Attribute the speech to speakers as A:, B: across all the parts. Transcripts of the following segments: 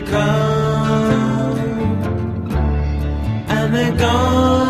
A: become, and they're gone.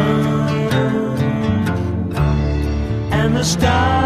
A: stop.